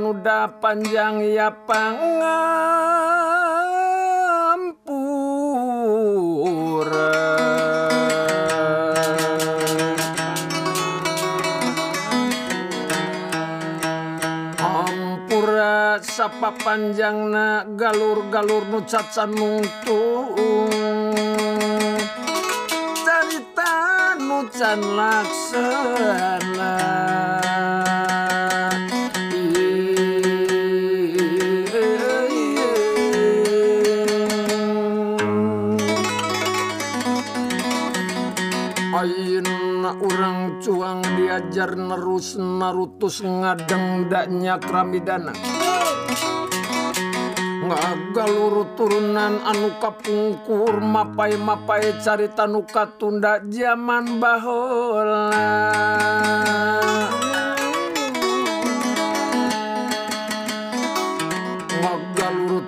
panuda panjang ya pangampur ampura sapa panjang na galur-galur nucat Cerita nu nucan laksana. Fajar nerus narutus ngadengdaknya kramidana ngagalur turunan anu kapungkur mapai mapai carita nuka tunda zaman bahola.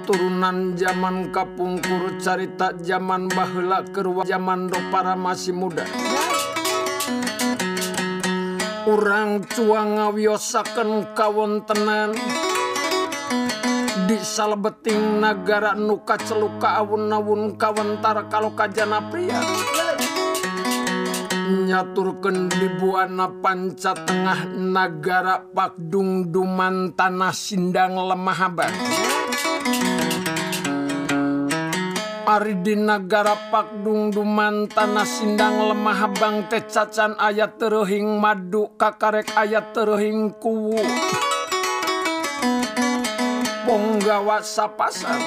Turunan zaman kapungkur carita zaman baheula keur zaman do para masih muda. orang cuang ngawiosaken kawontenan. Disalbeting negara nuka celuka awun-awun kawentar kalau kajana pria. Nyaturken dibuana panca tengah negara Pakdung Duman tanah Sindang lemah abad Ari di negara Pakdung Duman tanah Sindang lemah Bang teh cacan ayat terhing madu kakarek ayat terhing kuwu. Ponggawa sapasan.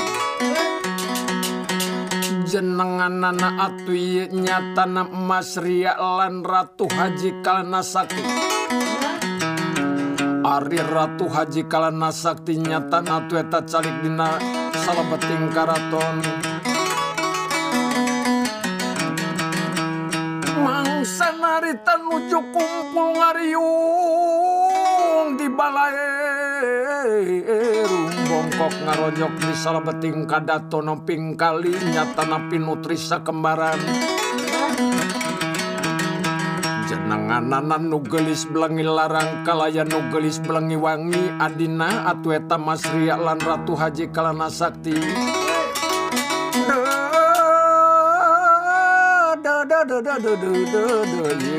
Jenengan nana atuy nyata emas ria lan ratu haji kalana sakti. Ari ratu haji kalana sakti nyata natu eta calik dina salabeting karaton. Maritan nuju kumpul ngariung di balaerung bongkok ngaronyok di salabeting kadato nomping kali nyata napi nutrisa kembaran jenengananan nugelis belangi larang kalayan nugelis belangi wangi adina atweta masria lan ratu haji kalana sakti. do do do do do do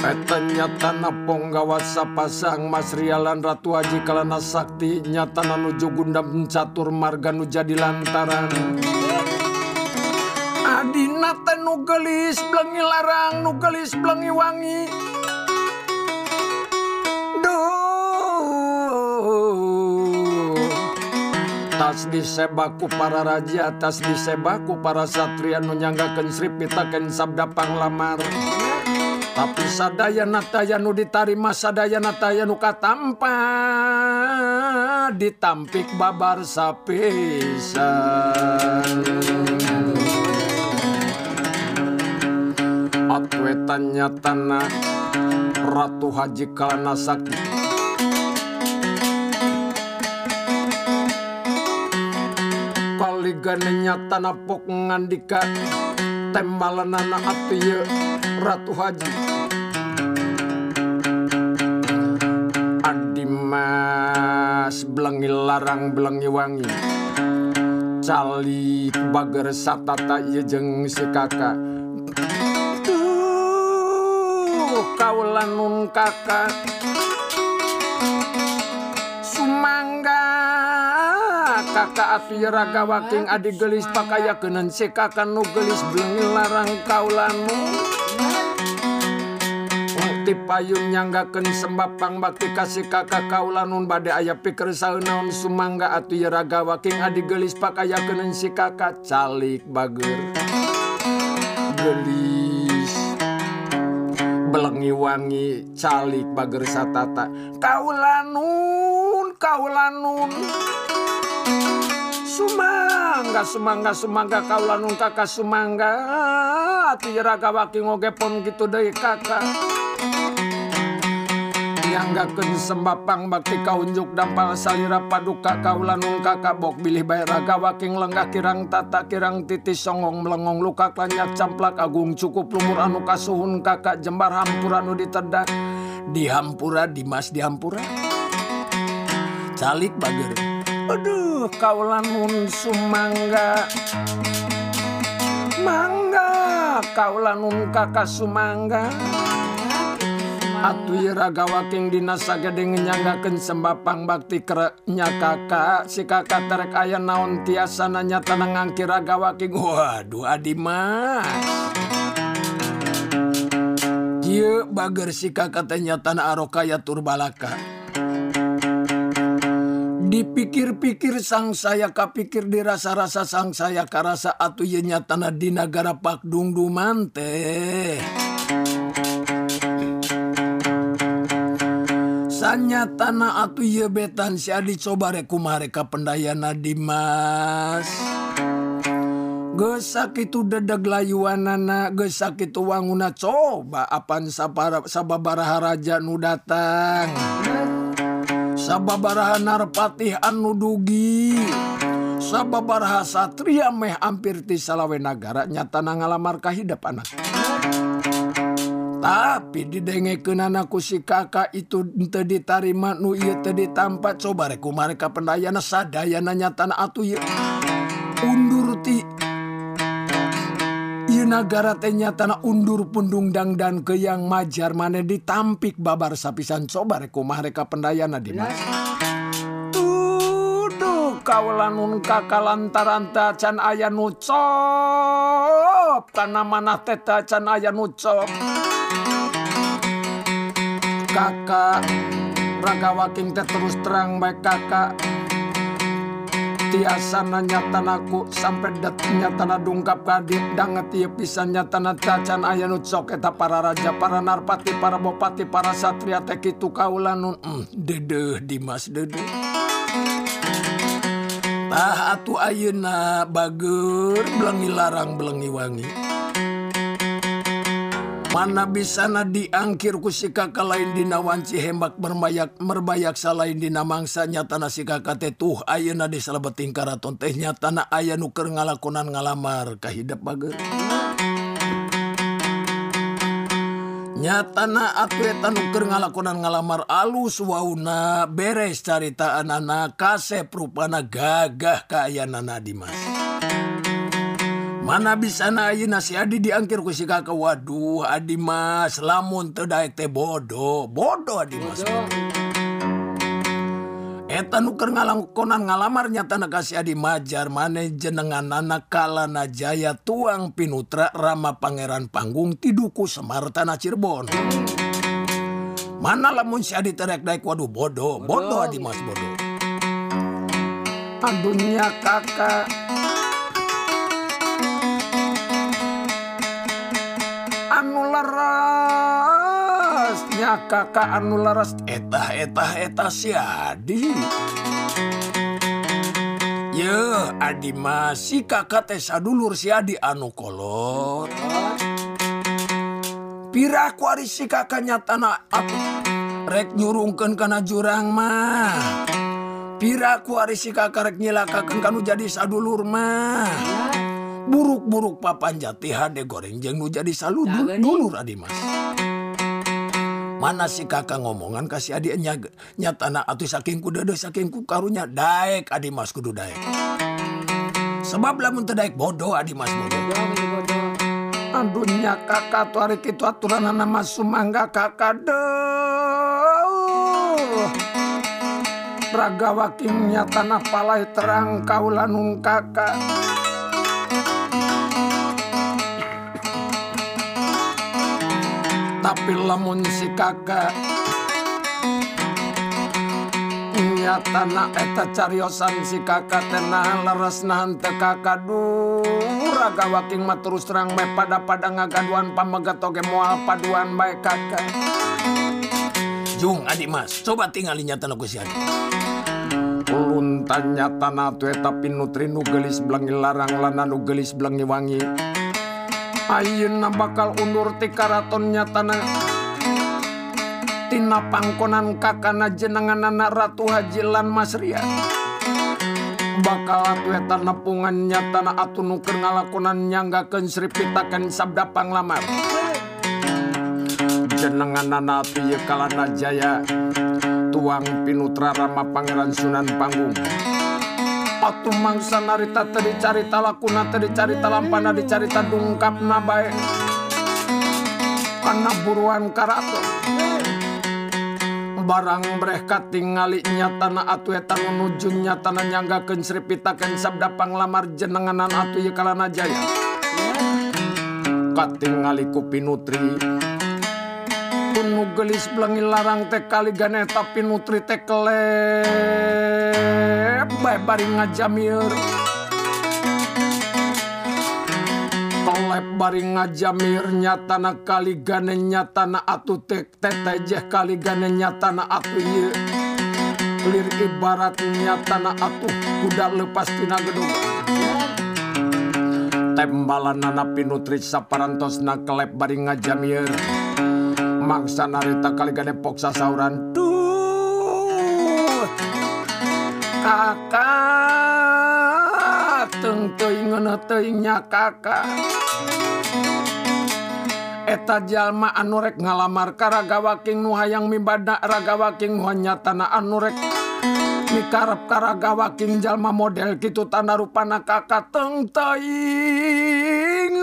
Petanya tanah ponggawasa pasang Mas Rialan Ratu Haji Kalana Sakti Nyata nanu gundam catur marga nu jadi lantaran Adina tenu gelis belengi larang nu gelis belengi wangi tas disebaku para raja atas disebaku para satria nunyanggaken Sri pitaken sabda panglamar. Tapi sadaya nataya nu ditarima sadaya nataya nu katampa ditampik babar sapisan. Atwetannya tanah Ratu Haji Kalana Sakti ganenya tanapok ngandika tembalanana atuye Ratu Haji? Adimas belengi larang belengi wangi. Cali bager satata ye jeng si kakak Tuh kawalan nun kakak. kakak apiraga waking adik gelis pakaya kenan sekakan nu gelis bengi larang kaulanmu Ti payun nyanggaken sembapang bakti kasih kakak kaulanun badai ayah pikir saunaun sumangga atu raga waking adik gelis pakaya kenan si kakak calik bager. Gelis belengi wangi calik bager satata kaulanun kaulanun Sumangga Sumangga Sumangga kaulanung kakak Sumangga ti raga waki ngogepon gitu deui kakak. Dianggakeun sembapang bakti kaunjuk dampal salira paduka. Kaulanung kakak bok bilih bae raga waking lenggah kirang tata kirang titis songong melengong. Luka klanyak camplak agung cukup lumur anu kasuhun kakak. Jembar hampur anu ditedak dihampura dimas dihampura. Calik bager. Aduh. Aduh kaulan nun Sumangga. Mangga kaulan nun kakak Sumangga. Atuh raga waking dina sagedeng nyanggakeun sembapang bakti nya kakak si kakak terek aya naon tiasa nanya tanang ngangki raga waking waduh adi bager si kakak teh nyatana arokaya turbalaka dipikir-pikir sang saya kapikir dirasa-rasa sang saya karasa atuh yenya tanah di negara Pak Dungdu mante. Sanya tanah atuh ye betan si adi coba reku pendayana dimas. Gesak itu dedeg layuanana gesak itu wanguna coba apan sababaraha raja nu datang. sababaraha narpatih anu dugi. Sababaraha satria meh hampir ti salawe nagara nyatana ngalamar kahidap anak. Tapi didengekeun anakku si kakak itu teu ditarima nu ieu teu ditampa coba rek mereka ka pendayana sadayana nyatana atuh ya undur ti negara tenya tanah undur pundung dang dan ke yang majar mana ditampik babar sapisan. Coba reku mereka pendayana di mana? Tuduh kawalanun kakak lantaran tacan ayah nucop tanah mana teta can ayah nucop kakak raga waking teh terus terang baik kakak tiasana nyatanaku sampai datinya tanah dungkap kadit danget ieu pisan tanah tacan aya nucok eta para raja para narpati para bupati para satria teh kitu kaula nun mm, dedeh Dimas dedeh. Tah atu ayeuna bageur belengi larang belengi wangi. mana bisana diangkir ku si kakak lain di nawanci hembak bermayak merbayak merbayaksa lain si tanah teh tuh Ayeuna dislebeting karaton tehnya tanah aya nuker ngalakonan ngalamar kahidap bage nyatana eta nuker ngalakonan ngalamar alus wauna beres carita anak kasep rupana gagah kaya nana Dimas mana bisa nain nasi Adi diangkir ku si kakak waduh Adi mas. Lamun teu daek teh bodoh bodoh Adi mas. Eta nuker ngalangkonan ngalamar nyata nakasih Adi Majar. Mane jenengan anak kala najaya tuang pinutra rama pangeran panggung tiduku Semar tanah Cirebon. Mana lamun si Adi terek daik waduh bodoh, bodoh Adi Mas bodoh. Adunya kakak. kakak anu laras etah etah eta siadi Ye Adi masih kakak teh sadulur si Adi anu kolot. Pira kuari si kakaknya tanah aku rek nyurungkan kana jurang mah. Pira kuari si kakak rek nyilakakan kanu jadi sadulur mah. Buruk-buruk papan jati hade goreng jeng nu jadi salu dulur Adi mas. Mana si kakak ngomongan kasih adik nyatana atau saking kuda saking ku karunya daek adi mas kudu daek. Sebab lamun terdaek bodoh adi mas bodoh. Aduhnya kakak tuh hari itu aturan nama sumangga kakak deh raga wakingnya tanah palai terang kaulanung kakak tapi lamun si kakak. Tanah eta cariosan si kakak tenah leres nahan te kakak. Duh raga waking mah terus terang me pada pada ngagaduan pamega toge mual paduan baik kakak. Jung adik mas coba tinggalin nyata ku si adik. Uluntan nyata tu eta pinutri nu gelis belangi larang lana nu gelis belangi wangi Ayeuna bakal undur ti karaton nyatana Tina pangkonan kakana jenengan anak Ratu Haji lan Mas Ria bakal atu eta nepungan nyatana atu nuker ngalakonan nyanggakeun Sri Pitaken sabda panglamar. Jenengan anak atu ye kalana jaya tuang pinutra Rama Pangeran Sunan Panggung. Atuh mangsa narita tadi carita lakuna tadi carita lampana dicarita dungkap nabae Karena buruan karaton barang berehkat tinggalnya tanah atu etan menujunya tanah nyangga kensri pitaken sabda panglamar jenenganan atu yekalana jaya. Katingali ku pinutri pun nugelis belangi larang teh kali gane tapi nutri teh kelep. Bae bari ngajamir telep bari ngajamir nyatana kali gane nyatana atu tek teteh jeh kali gane nyatana atu ye lir ibarat nyatana atu kuda lepas tina gedung. Tembalan nana pinutri saparantos na kelep bari ngajamir mangsa narita kali gane poksa sauran. Duh kakak teng teuing e, teuingnya kakak eta jalma anurek ngalamar ka ragawaking nu hayang mibanda ragawaking hanya tanah anurek mikarep ka ragawaking jalma model kitu tanda rupana kakak teng teuing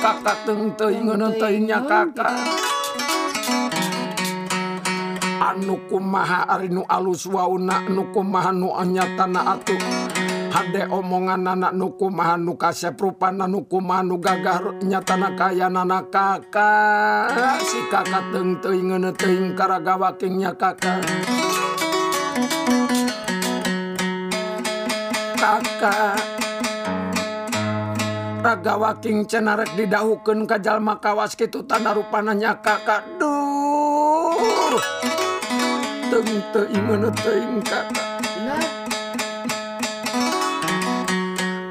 kakak teng teuing e, teuingnya kakak anukumaha ari nu alus wauna nukumaha nu nyatana atuh Hade omongan anak nukumaha nu kasep rupana nukumaha nu gagah nyatana kaya nana kakak si kakak teng teuing ngeuneu teuing karagawa kingnya kakak kakak raga waking cenarek didahukeun ka jalma kawas kitu tanda rupananya kakak duh.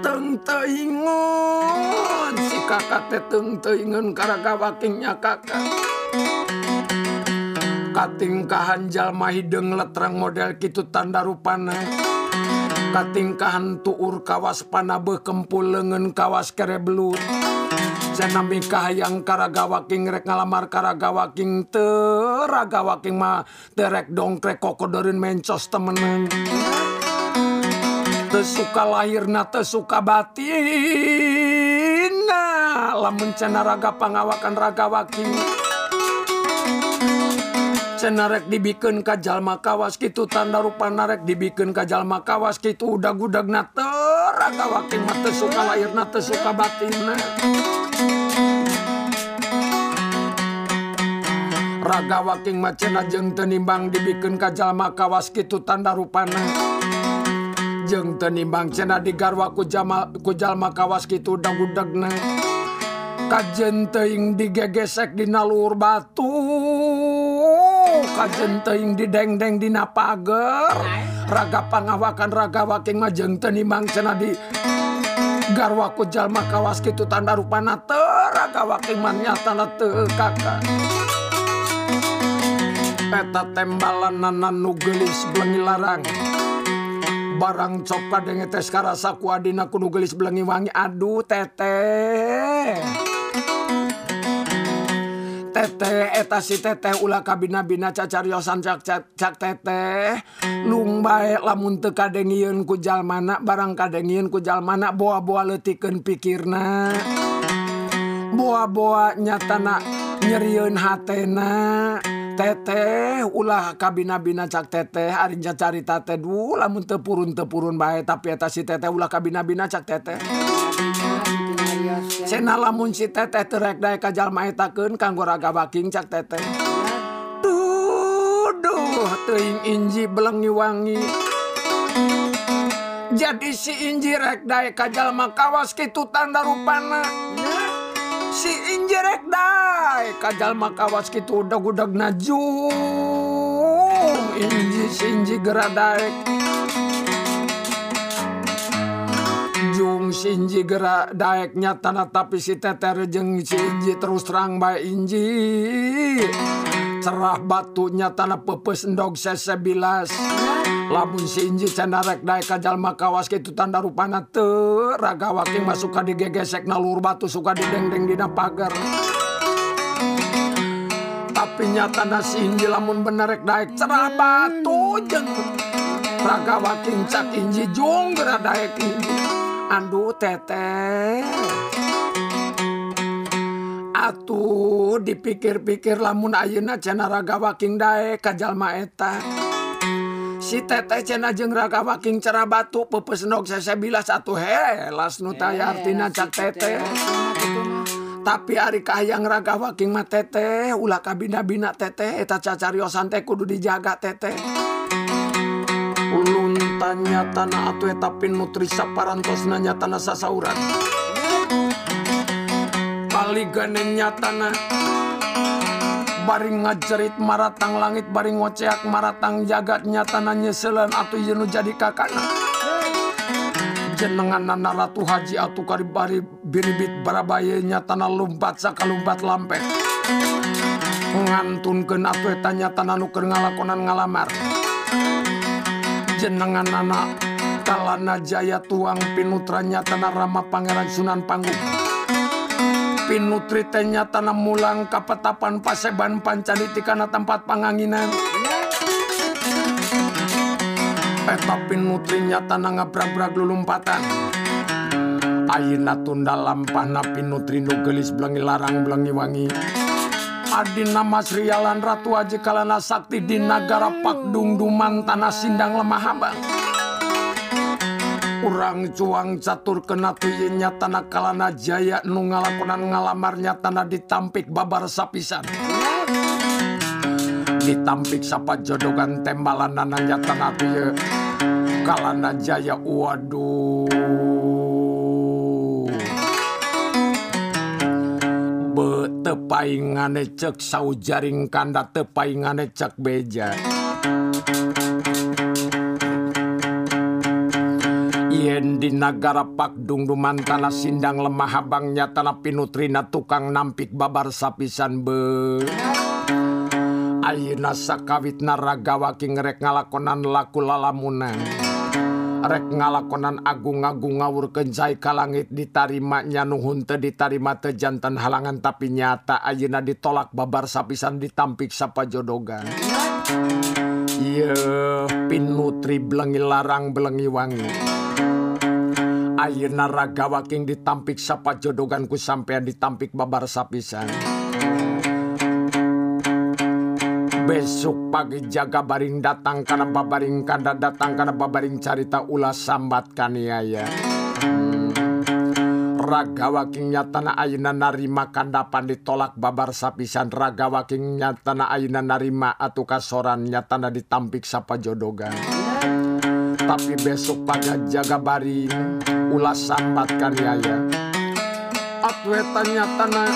Tengtaingon si kakak teh tengtaingon karagawaking nya kakak Katingkahan jalma hideung letrang model kitu tanda rupana Katingkahan tuur kawas panabeuh kempul leungeun kawas kere belut Janambi kahayang karagawaking rek ngalamar karagawaking teragawaking mah terek dongkrek kokodorin mencos temeneng. Tesuka lahirna tesuka batin lamun cena raga pangawakan ragawaking. Narek dibiken kajjal makawas gitu tanda rupa narek dibiken kajjal makawas gitu udah gudag na teragawakin mate suka lahir nate suka batin raga waking macena jeng tenimbang dibikin kawas kitu tanda rupana. Jeng tenimbang cena digarwaku Jamal kujallma kawaskitu dagudegna kajen teing digegesek di nalur batu kajen teing didengdeng di napager raga pangawakan raga waking majeng tenimbang cena di garwa ku jalma kawaskitu tanda rupana. Teraga waking manyata teu kakak. peta tembalanan nu gelis belengi larang. Barang cok kadenge tes karasa ku adina kudu gelis belengi wangi. Aduh teteh teteh eta si teteh ulah kabina-bina cacariosan cak cak, cak teteh lung bae lamun teu kadengieun ku jalmana barang kadengieun ku jalmana boa-boa leutikeun pikirna. Boa-boa nyatana nyerieun hatena. Teteh ulah kabinabina cak teteh Arja carita teduh lamun tepurun tepurun bae tapi eta si teteh ulah kabinabina cak teteh. Sena lamun si teteh terek dae kajal maetakeun kanggo raga baking cak teteh. Tuduh teuing inji belengi wangi. Jadi si inji rek ka kajal makawas kitu tanda rupana. si injerek dai. Kajal makawas kitu udah gudag najum inji sinji geradai Jung sinji gerak daeknya tanah tapi si teter jeng si inji terus terang baik inji. cerah batunya tanah pepes endog sese bilas labun sinji cenarek daek kajal makawas gitu tanda rupana tuh raga waking masuk suka digegesek nalur batu suka didengdeng dina pagar tapi nyata nasi inji lamun benerek daek cerah batu jeng raga waking cak inji jong geradaek inji andu teteh atuh dipikir-pikir lamun ayeuna cenaraga Waking dae kajallma eta. Si teteh cenah jeung raga Waking cara batu pepesnog sesebilas atuh helas nutayaartina cak teteh. tapi ari kahayang raga Waking teteh ulah kabina-bina teteh eta cacariosan teh kudu dijaga teteh. Ulun tanya tanah atuh tapi nutrisa parantos nanya tanah sasauran. kaliganenya nyatana baring ngajerit maratang langit baring ngoceak maratang jagat nyatana nyeselan atau yenu jadi kakana. Jenengan nana ratu haji atau karibari biribit barabaya nyatana lumpat sakalumpat lampe ngantun ke atau nyatana tanah nuker ngalakonan ngalamar. Jenengan nana kalana jaya tuang pinutra nyatana rama pangeran sunan panggung. pinutri nutri tehnya mulang kapetapan paseban pancaniti karena tempat panganginan. Eh, Peta pinutri nyata tanah ngabrag-brag lulumpatan. Ayeuna tunda lampah pinutri nu gelis belengi larang belengi wangi. Adina Mas Rialan Ratu Aji Kalana Sakti di Nagara Pakdung Duman Tanah Sindang Lemah Abang urang cuang catur kenatunya tanah kalana Jaya nu ngalakonan ngalamarnya tanah ditampik babar sapisan. Ditampik sapa jodogan tembalan nananya tanah tuye kalana Jaya. Waduh. Betepaingane cek sau jaring kanda tepaingane cek beja. Yen pak dungduman tanah sindang lemah habangnya tanah pinutrina tukang nampik babar sapisan be. Ayeuna sakawit naraga waking rek ngalakonan laku lalamunan. Rek ngalakonan agung-agung ngawur kenjai ka langit ditarima nyanuhun teu ditarima teu jantan halangan tapi nyata ayeuna ditolak babar sapisan ditampik sapajodogan. Iya, pinutri belengi larang belengi wangi. Ayeuna raga waking ditampik sapa jodoganku sampean ditampik babar sapisan. Besok pagi jaga baring datang karena babaring kanda datang karena babaring carita ulah sambat kaniaya hmm. Waking nyatana ayeuna narima kandapan ditolak babar sapisan. Waking nyatana ayeuna narima atu kasoran nyatana ditampik sapa jodogan. Tapi besok pagi jaga baring ulas sapat karyaya atwetanya tanah.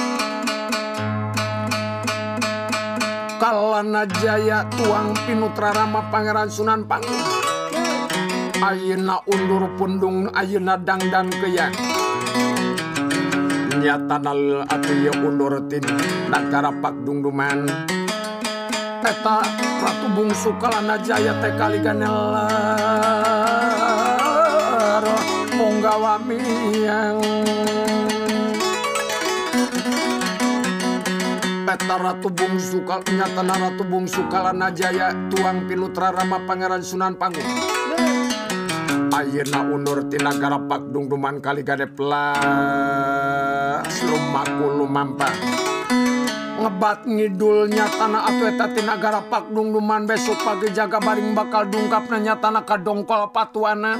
Kalana jaya tuang pinutrarama pangeran sunan pangu. Ayeuna undur pundung ayeuna dangdan keyak nyata nal atuya undur tin nagara karapak dungduman. Eta ratu bungsu kalana jaya teh kali ganela gawamian Peta Ratu Bungsu nyatana Ratu Bungsu Kalana Jaya tuang pilutra Rama Pangeran Sunan Panggung. Ayeuna undur ti nagara garapak dungduman kali gade Plas lumaku lumampa. Ngebat ngidulnya tanah ti nagara garapak dungduman besok pagi jaga baring bakal dungkapna nyatana kadongkol patuana.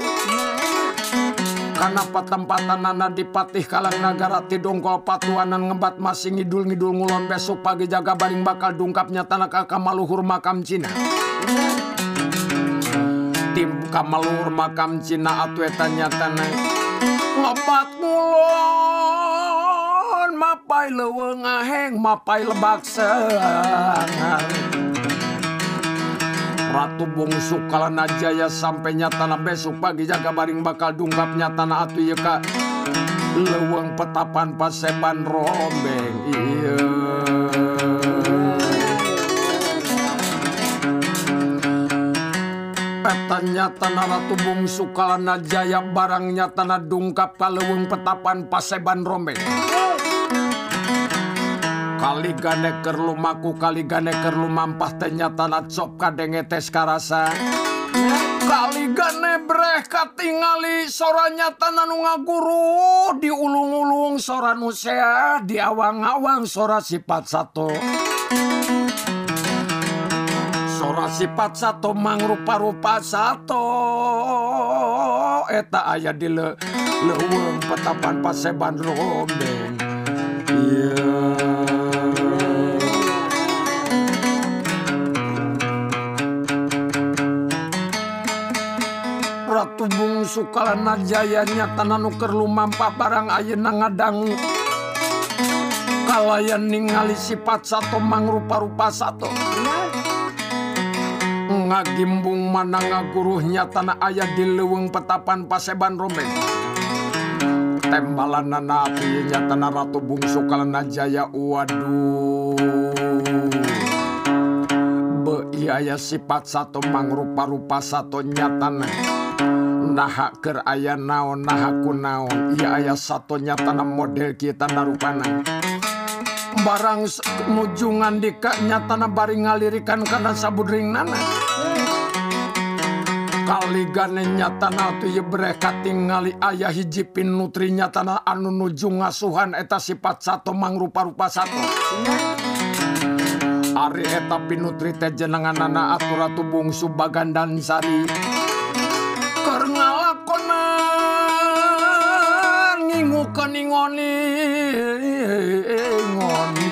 karena patempatan nana dipatih kalang nagara tidongkol patuanan ngebat masih ngidul ngidul ngulon besok pagi jaga baring bakal dungkapnya tanah kakak maluhur makam Cina. Tim kamaluhur makam Cina atuetanya tanah ngebat ngulon mapai leweng aheng mapai lebak selang Ratu bungsu kalana jaya sampainya tanah besok pagi jaga baring bakal dungkapnya tanah atu iya kak. Leweng petapan paseban rombeng iya. Petanya tanah ratu bungsu kalana jaya barangnya tanah dungkap kaleweng petapan paseban rombeng. kali ganeker lumaku kali ganeker lumampah ternyata nacop kadenge tes karasa kali gane breh katingali sora nyata nanu ngaguru di ulung-ulung sora nusea di awang-awang sora sifat satu sora sifat satu mangrupa-rupa satu eta ayah di le leweng petapan paseban rombeng yeah. Sukalan Jayanya tananuker lumampah barang Ayeuna ngadanggu kalayan ningali sifat satu mangrupa-rupa satu ngagimbung mana ngaguruhnya tanah ayah di leweng petapan paseban robek tembalan napi nyatana ratu bungsu kalana jaya waduh. Beiaya sifat satu mangrupa-rupa satu nyatana naha ker aya naon nahaku naon. Ia ayah satunya tanam model kita narupana barang mujungan dikaknya tanah baring ngalirikan karena sabudring nana kaliganenya tanah tuh bereka tingali ayah hijipin nutrinya tanah anu nuju ngasuhan eta sifat satu mangrupa rupa satu Ari eta pinutri teh jenengan anak aturatu bungsu bagandansari keningoni ngoni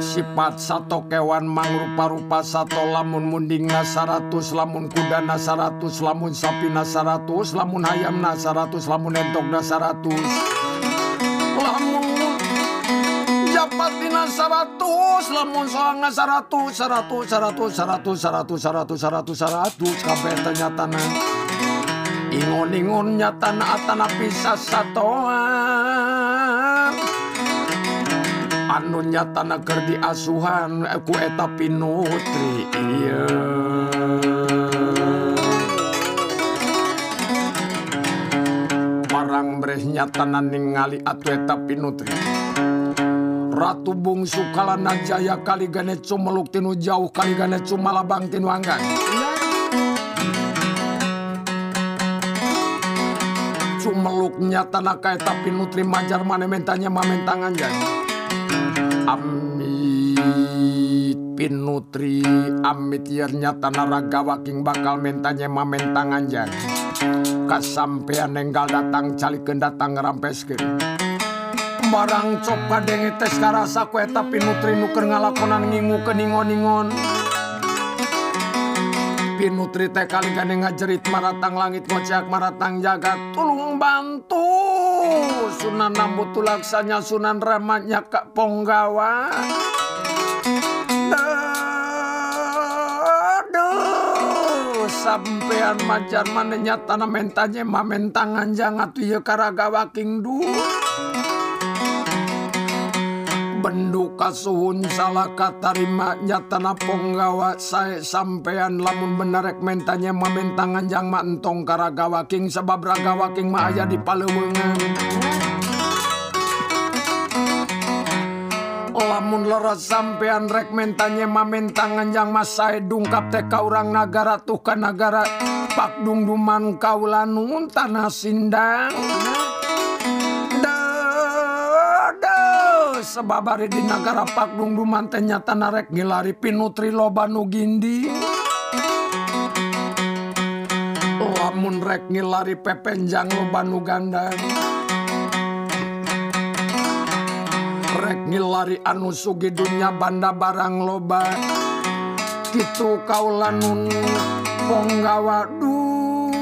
sifat satu kewan mangrupa-rupa satu lamun munding na 100 lamun kuda na 100 lamun sapi na 100 lamun ayam na 100 lamun entok na 100 lamun japat dina 100 lamun soang na 100 100 100 100 100 100 100 100 kabeh ternyata nang ingon-ingon nyata atana pisah satoan. Anu nyata ker di asuhan aku eta pinutri iya. Barang breh nyata ningali atu eta pinutri. Ratu bungsu kalana jaya kali gane cumeluk tinu jauh kali gane cumalabang tinu anggan nyatana kaeta pinutri majar mana mentanya mamen tangan jadi amit pinutri amit yer nyatana raga waking bakal mentanya mamen tangan jadi kasampean nenggal datang calikeun datang ngerampeskeun barang coba denge tes karasa kueta pinutri nuker ngalakonan ngingu keningon-ningon Pinutri teh kali gane ngajerit maratang langit ngocak maratang jagat tulung bantu. Sunan Nambu tulaksanya Sunan Rematnya Kak Ponggawa. Sampean majar manenya tanah mentanya mamen tangan jangan tuh ya karagawa king dulu benduka suhun katarima nyatana penggawa saya sampean. Lamun benerek mentanya mementangan jangma entong karaga waking sebab raga waking ma aya di palewengan. Lamun leres sampean rek mentanya mamentangan yang mas saya dungkap teh orang nagara tuh ke nagara pak dungduman kaulan tanah sindang. sebabari di negara Pakdung dumanten nyata narek ngilari pinutri loba nu gindi. Lamun rek ngilari pepenjang loba nu gandang rek ngilari anu sugi dunya banda barang loba. Kitu kaulanun ponggawa duh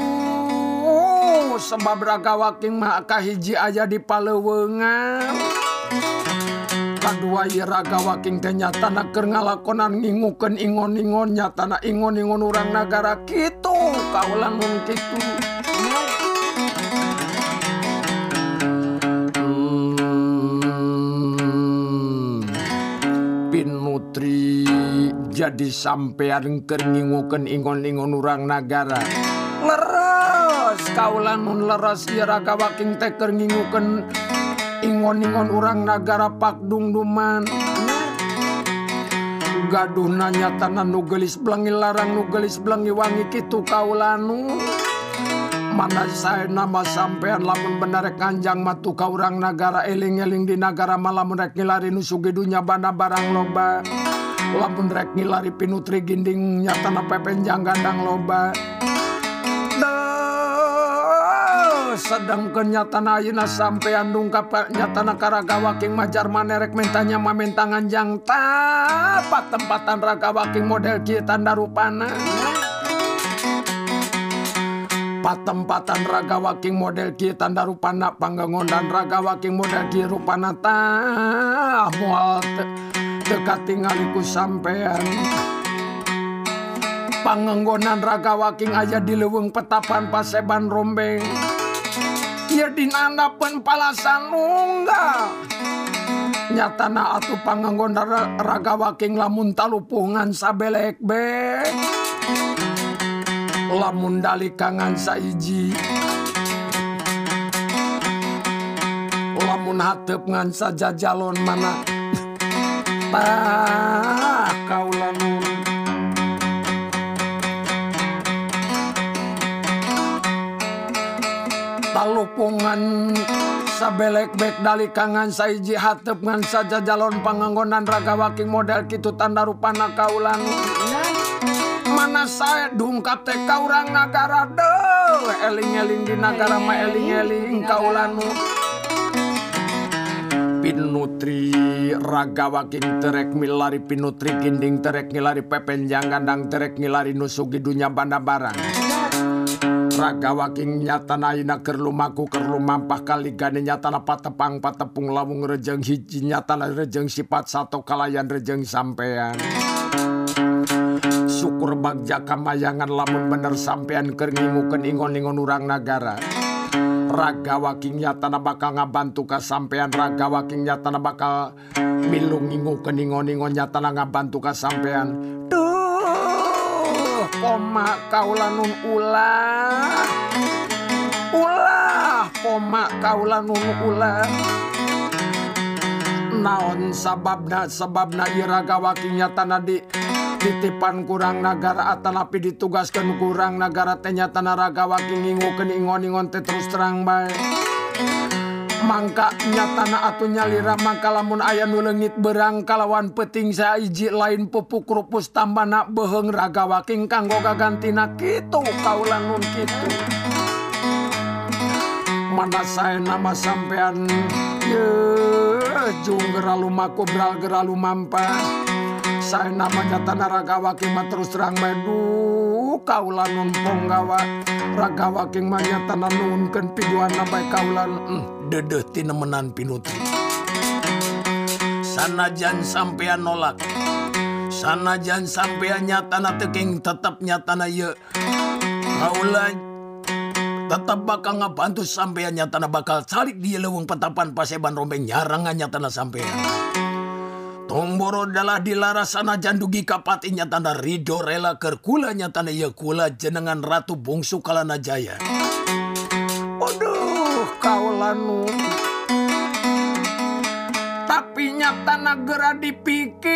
oh, sebab raga waking mah kahiji aja di palewengan dua Yeragawa King nyata naker ngalakonan nginguken ingon-ingon nyatana ingon-ingon urang negara gitu kaulan mungkin gitu. Pin hmm. Mutri jadi sampean ker nginguken ingon-ingon urang negara leres kaulan mun leres Yeragawa King teker nginguken ningon-ningon urang nagara Pak Dungduman. Gaduh nanya tanah nugelis belangi larang nugelis belangi wangi kitu kaulanu. Mana saya nama sampean lamun benar kanjang matu ka urang nagara eling-eling di negara malam rek ngilari nusugi dunya bana barang loba. Lamun rek ngilari pinutri ginding nyatana pepenjang gandang loba. sedang kenyataan ayuna sampai andung kapak nyata dungkapnya tanah Karagawaking Majar manerek mentanya mamen tangan yang tapak tempatan raga waking model kita Darupana patempatan ragawaking model kita darupana rupana panggangon dan raga waking model di rupana tah. Mual te, dekat tinggaliku sampean raga waking aja di leweng petapan paseban rombeng. Ieu dinanda penpalasan nunggal. Nyatana atuh panganggon raga waking lamun talupungan sabelek be Lamun dalikangan saiji. Lamun hatep ngan saja jalon mana. Tah. paupungan sabelek-bek dali kangan saiji hatep ngan saja jalon panganggonan raga waking model kitu tanda rupana kaulan. Mana saya dungkap teh kaurang nagara deh eling-eling di nagara mah eling-eling kaulan. Pinutri raga waking terek milari pinutri ginding terek ngilari pepenjang gandang terek ngilari nusugi dunya banda barang. ragawaking kerlu maku kerlumaku kerlumampah kali gane nyatana patepang patepung lawung rejeng hiji nyatana rejeng sifat satu kalayan rejeng sampean. Syukur bagja kamayangan lamun bener sampean keur ingon-ingon urang nagara. Raga waking nyatana bakal ngabantu kasampean raga waking nyatana bakal milung ngingukeun ingon-ingon nyatana ngabantu kasampean duh. Pomak kaula nun ulah Ulah pomak kaula nun ulah naon sababna sababna Iraga wakinya tanah di titipan kurang negara atanapi ditugaskan kurang negara tenya tanah raga waki ngingu keningon-ingon teh terus terang baik Mangkanya tanah atau nyalira Mangka lamun ayah nulengit berang kalawan peting saya iji lain pupuk rupus tambana beheng raga waking kanggo gagantina kitu kaulan nun kitu. Mana saya nama sampean? Jung geralu maku bral geralu mampa Saya namanya tanah raga waking terus terang medu kaulan nun ponggawa ragawa king manyatana nuunkeun piduana bae kaulan. Mm, dedeh tinemenan pinuti sanajan sampean nolak. Sanajan sampean nyatana teking tetap nyatana ye kaulan tetap bakal ngabantu sampean nyatana bakal calik di leweng petapan paseban rombeng nyarangan nyatana sampean. Tomboro adalah dilaras sana jandugi kapatinya tanda ridho rela kerkulanya tanda ya kula jenengan ratu bungsu kalana jaya. Aduh kaulanun. Tapi nyata gera dipikir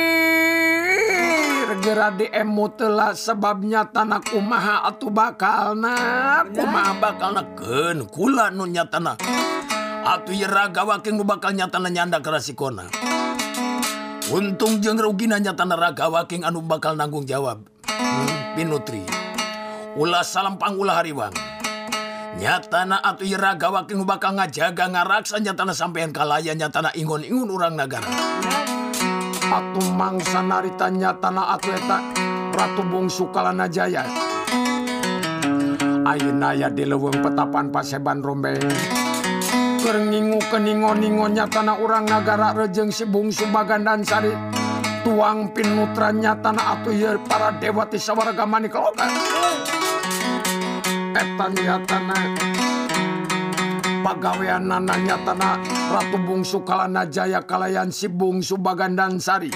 gera diemutela sebabnya tanah kumaha atu bakalna kumaha bakalna ken kula nun nyatana atu raga waking nu bakal nyatana nyanda kerasikona. untung jeng ruginanya tanaraga waking anu bakal nanggung jawab. Pinutri ulah salam pangulah hariwang. Nyatana atu raga waking bakal ngajaga ngaraksa nyatana sampean kalaya nyatana ingon-ingon urang nagara. atu mangsa narita nyatana atu eta ratu bungsu kalana jaya ayeuna aya di leuweung petapan paseban rombeng Kerngingu keningo ningonya nyatana orang negara rejeng sibung Subagansari tuang pinutranya tanah atuyir para dewati sawwarga manik etan tanah pagawean nananya tanah Ratu Bungsu Kalana Jaya Kalayan Si Sibung Subagansari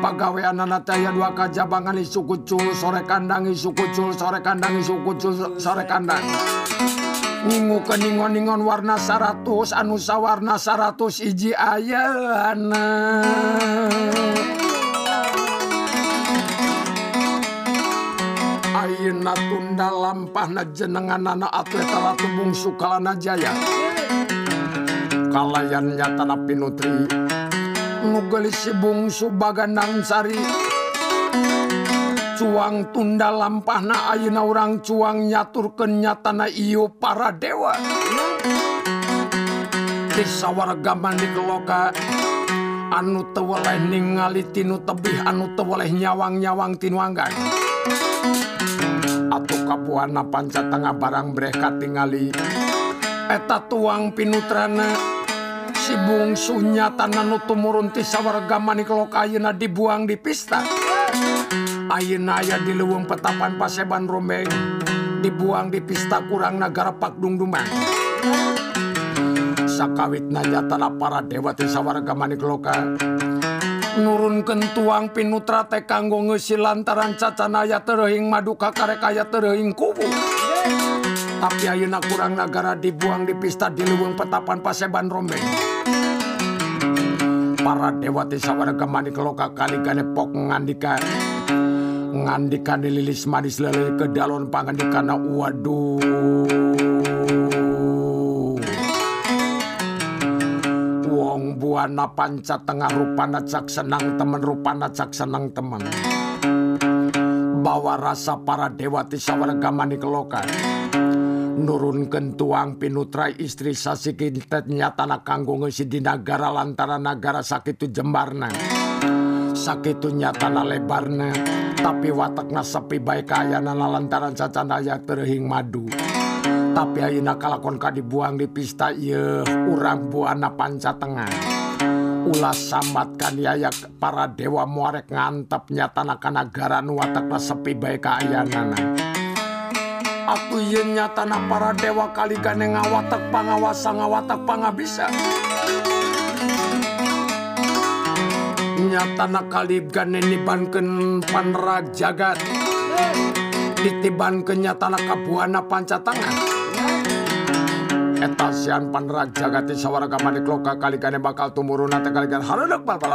pagawean nanataya dua kajabangan isu kucul sore kandang isu kucul sore kandang isu kucul sore kandang ningu keningon-ningon warna 100 anusa warna 100 iji ayana Ayeuna tunda lampahna jenenganana ratu bungsu sukalana jaya. Kalayan nyatana pinutri Nugelis si bungsu baganang sari cuang tunda lampahna Ayeuna urang cuang nyaturkeun nyatana Iu para dewa. Di sawwargaman diloka anu teu weleh ningali tinu tebih anu teu weleh nyawang-nyawang tinuangga Atuh kapuana panca tengah barang mereka tingali eta tuang pinutrana. Si bungsu nyatana nu tumurun ti sawarga diloka Ayeuna dibuang di pista. Ayeaya di leweng Petapan Paseban Rombeng dibuang di pista kurang negara Pakdung Duman Sakawit najatala para dewati sawwarga manik loka Nurun tuang pinutra teh kanggo ngesi lantaran cacanaya terhing maduka karekaya terhing kubu. Tapi ayeuna kurang negara dibuang di pista di leweng Petapan Paseban Rombeng para dewati sawarga manik loka kali ganepok ngandika. ngandikan lilis manis lele ke dalon pangandikana waduh. Wong buana panca tengah rupana cak senang temen rupana cak senang temen. Bawa rasa para dewati sawarga manikelokan nurunken tuang pinutra istri sasi kintet nyatana kanggo ngesi di nagara lantaran nagara sakitu jembarna. sakitunya tanah lebarna tapi watakna sepi baik kayana lantaran sacanaya terhing madu. Tapi ayeuna kalakon kadibuang di pista ieu urang buana panca tengah. Ulas sambatkan yaya para dewa muarek ngantep nyatana kanagaran nu watakna sepi baik kayanana aku yen nyatana para dewa kali gane ngawatak pangawasa ngawatak pangabisa. bisa nyatana kalib gane nibanken panrag jagat ditiban kenyatana kabuana panca tangan etasian panrag jagat di sawara kamanik loka kali gane bakal tumurun nanti kali gane haruduk pal pal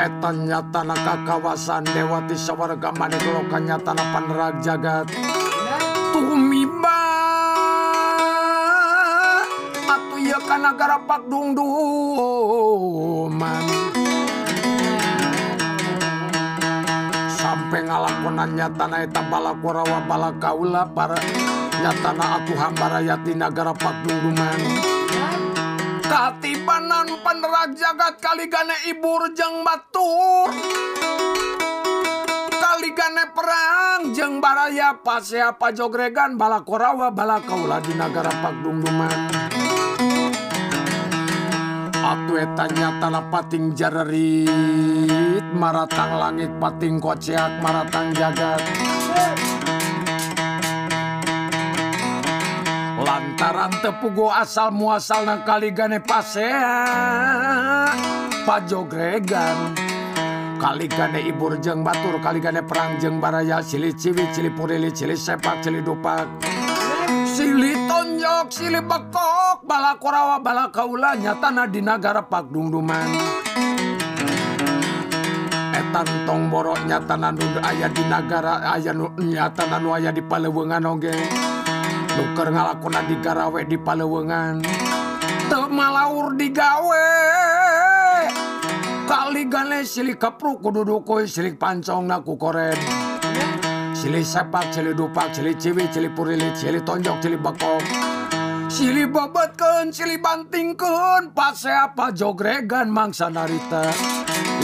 Eta nyatana kakawasan dewati sawarga manik loka nyatana panrag jagat Tumi nagarapak dungduman. Sampai ngalakonan nyatana eta Korawa balakaula para nyatana aku hamba rakyat di Nagara pak dungduman. Katibanan anu penerak jagat kali gane ibu rejeng batur. Kaligane perang jeng baraya pasea pajogregan Balakorawa balakaula di Nagara pak Atu etanya tanah pating jararit Maratang langit pating koceak maratang jagat. Lantaran tepugo asal muasal na kali gane pasea pajogregan. Kali gane ibur jeng batur kali gane perang jeng baraya sili ciwi cili purili cili sepak cili dupak Siliton yok. Sili bekok balakorawa bala kaula tanah di negara Pakdungduman etan tong boroknya tanah nu ayah di negara ayah nu nyata nu ayah di Palewengan oge. Nuker ngalakona di Garawe di Palewengan teu malaur digawe kali gane silik kapruk kududu koe silik pancong naku koret Cili sepak, cili dupak, cili ciwi, cili purili, cili tonjok, cili bekong. Cili bobotkeun, cili bantingkeun, pase apa jogregan mangsa narita.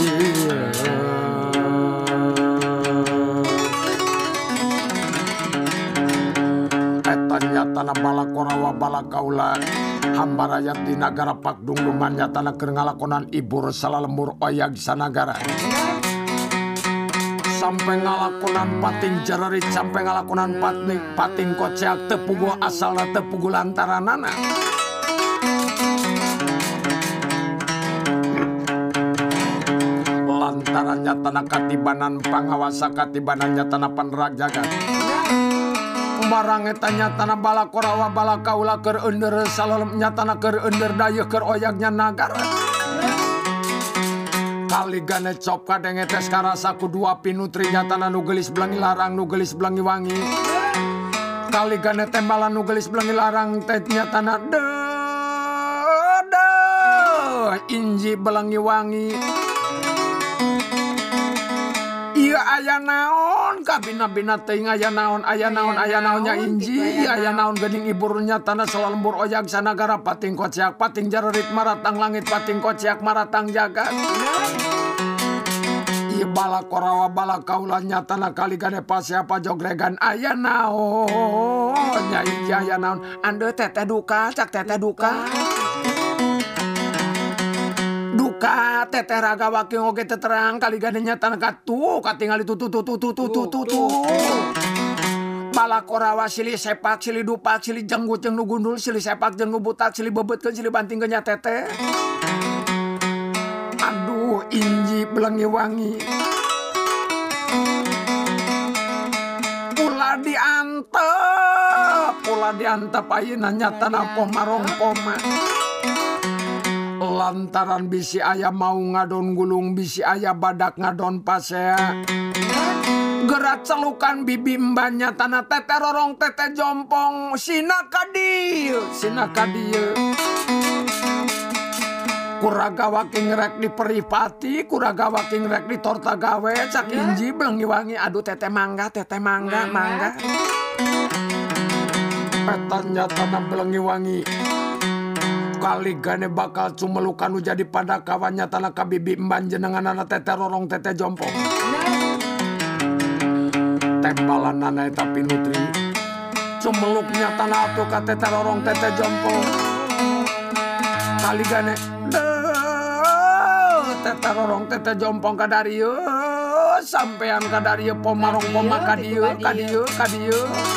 Iya. Etanyatana balakorawa balakaulan hamba rakyat di nagara Pak Dungduman nyatana keur ngalakonan ibu resala lembur oyag sanagara. sampai ngalakonan pating jarari sampai ngalakonan pating pating kocak tepugu asal tepugu lantaranana lantaran tanah katibanan pangawasa katibanan tanah penerak jagat barang etanya tanah balakorawa balakaula balak ker under salam nyatana ker under daya ker oyaknya nagara kaligan cop kadang etes karasa dua pinu nu nugelis belangi larang nugelis belangi wangi. Kaligan tembalan nugelis belangi larang tetnya tanah de de. Inji belangi wangi. Iya ayah naon ka bina-binating aya naon aya naon aya naonnya Inji aya naon gening iburnya tanah selalu lembur oyak sanagara pating kociak pating jarorit maratang langit pating kociak maratang jagat bala korawa bala kaulanya tanah kali gane pas siapa jogregan ayah naon nyai ayah naon. Ande teteh duka cak teteh duka. ka teteh raga wake oge terang kali gadenya tanah katu katingali tutu tutu tutu tutu. tutu tu korawa sili sepak sili dupak sili jenggut jeng nu gundul sili sepak jeng nu butak bebet bebetkeun sili banting genya teteh. Aduh inji belengi wangi. Pula diantep pula diantep ayeuna nyata na poma lantaran bisi ayah mau ngadon gulung bisi ayah badak ngadon pasea. Gerak celukan bibi mbanya tanah tete rorong tete jompong. Sina kadieu sina kadieu kuraga waking rek di peripati kuraga waking rek di torta gawe cak inji belengi wangi aduh tete mangga tete mangga mangga. petanya tanah belengi wangi kaligane bakal cumelukan nu jadi pada kawannya tanah kabibi emban jenengan anak tete rorong tete jompo tembalan anak tapi nutri cumeluknya tanah ka kate rorong tete jompo kaligane tete rorong tete jompong kadarieu sampean ka kadarieu pomarong ka dieu ka dieu ka dieu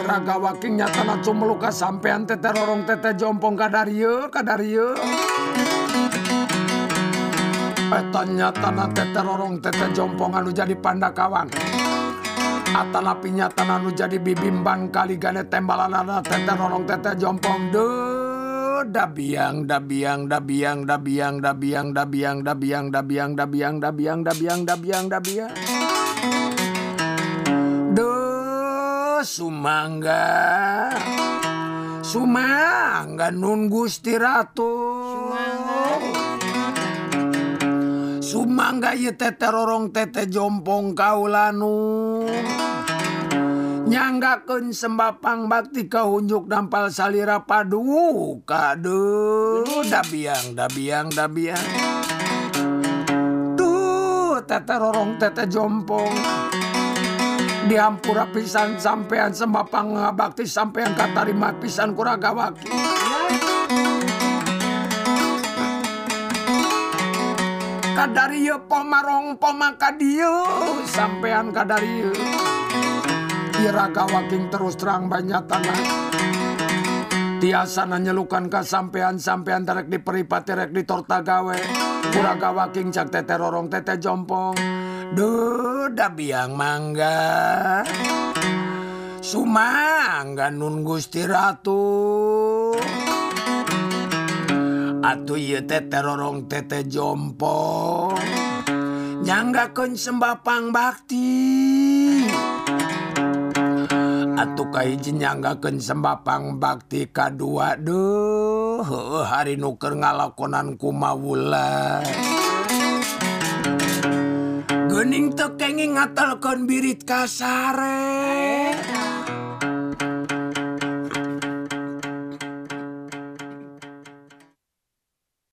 raga waking nyata na cumeluka sampean tete rorong tete jompong kadario kadario Peton nyata na tete rorong tete jompong anu jadi pandakawan Atanapi nyata anu jadi bibimban kali gane tembalan ana tete rorong tete jompong de dabiang dabiang dabiang dabiang dabiang dabiang dabiang dabiang dabiang dabiang dabiang dabiang dabiang Sumangga. Sumangga Nun Gusti Ratu. Sumangga ye tete rorong tete jompong kaulanu. Nyanggakeun sembapang bakti kahunjuk dampal salira padu kade dabiang dabiang dabiang. Tuh tete rorong tete jompong. Dihampura pisan sampean sembapang ngabakti sampean katarima pisan kuragawaki kadarieu pomarong pomakadieu sampean kadarieu. Iraga waking terus terang banyak tanah. Tiasa nanyelukan ka sampean sampean terek di peripati rek di torta gawe. Kuraga waking cak tete rorong tete jompong Duh, biang mangga. Sumangga nun Gusti Ratu. Atuh ieu teh terorong tete jompo. Nyanggakeun sembah pangbakti Atuh kahiji nyanggakeun sembah pangbakti kadua duh. Hari nu keur ngalakonan kumawula. Gening tekenging ngatalkeun birit kasare.